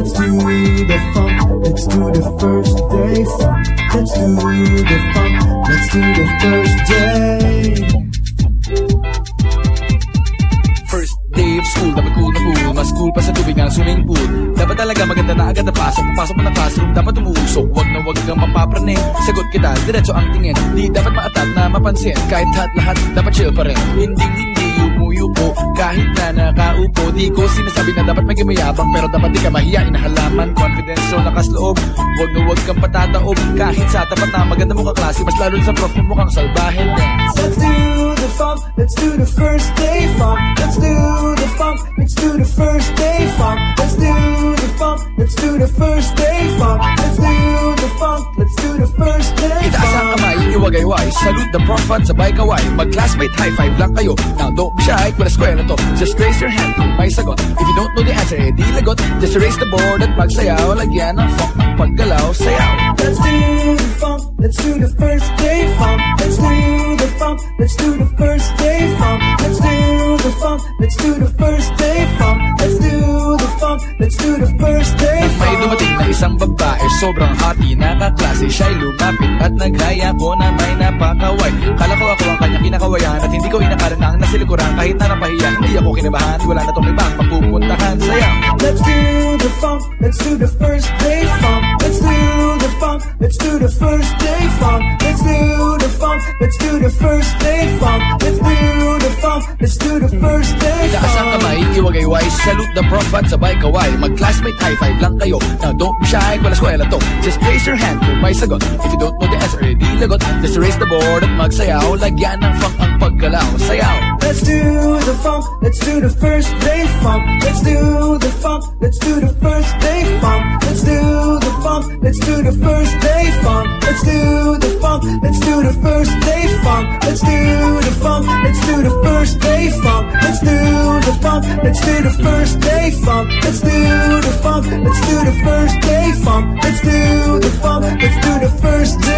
the funk. Let's do the first day funk. Let's do the funk. Let's do the first day. First day of school, dapat cool na cool Mas cool pa sa tubig ng swimming pool Dapat talaga maganda na agad na pasok Papasok mo ng classroom, dapat umuusok Huwag na huwag kang mapapraning Sagot kita, diretso ang tingin Di dapat maatat na mapansin Kahit lahat lahat, dapat chill pa rin Hindi hindi na nakaupo Di ko sinasabi na dapat maging mayabang Pero dapat di ka mahiyain Halaman, confidence, so lakas loob Huwag na huwag kang patataob Kahit sa tapat na maganda mo kaklase Mas lalo sa prof mo mukhang salbahe Let's do the funk. Let's do the first day funk. Let's do the funk. Let's do the first day kamay, Salute the prof at sabay kaway Mag-classmate high five lang kayo. Now don't be shy, kung eskwela to. Just raise your hand. May sagot. If you don't know the answer, eh lagot. Just erase the board at magsayaw. Lagyan ng funk. Paggalaw Sayaw. Let's do the funk. Let's do the first day funk. Let's do the funk. Let's do the first day funk. Let's do the funk. Let's do the first day Sobrang hati, nakaklase Siya'y lumapit at naghaya ko na may napakaway Kala ko ako ang kanyang kinakawayan At hindi ko inakalan ang nasilikuran Kahit na napahiya, hindi ako kinabahan Wala na tong ibang mapupuntahan Sayaw Let's do the funk. Let's do the first day funk. Let's do the funk. Let's do the first day funk. Let's do the funk. Let's do the first day funk. Let's do the funk. Let's do the first day funk. Kamay, Salute the prof at sabay kaway Mag-classmate high five lang kayo Now don't be shy, wala eskwela to Just raise your hand kung may sagot If you don't know the answer, eh lagot Just erase the board at magsayaw Lagyan ng funk ang paggalaw Sayaw Let's do the funk. Let's do the first day funk. Let's do the funk. Let's do the first day funk. Let's do the funk. Let's do the first day funk. Let's do the funk. Let's do the first day funk. Let's do the funk. Let's do the first day funk. Let's do funk. Let's do the first day funk. Let's do the funk. Let's do the first day funk. Let's do the funk. Let's do the first day.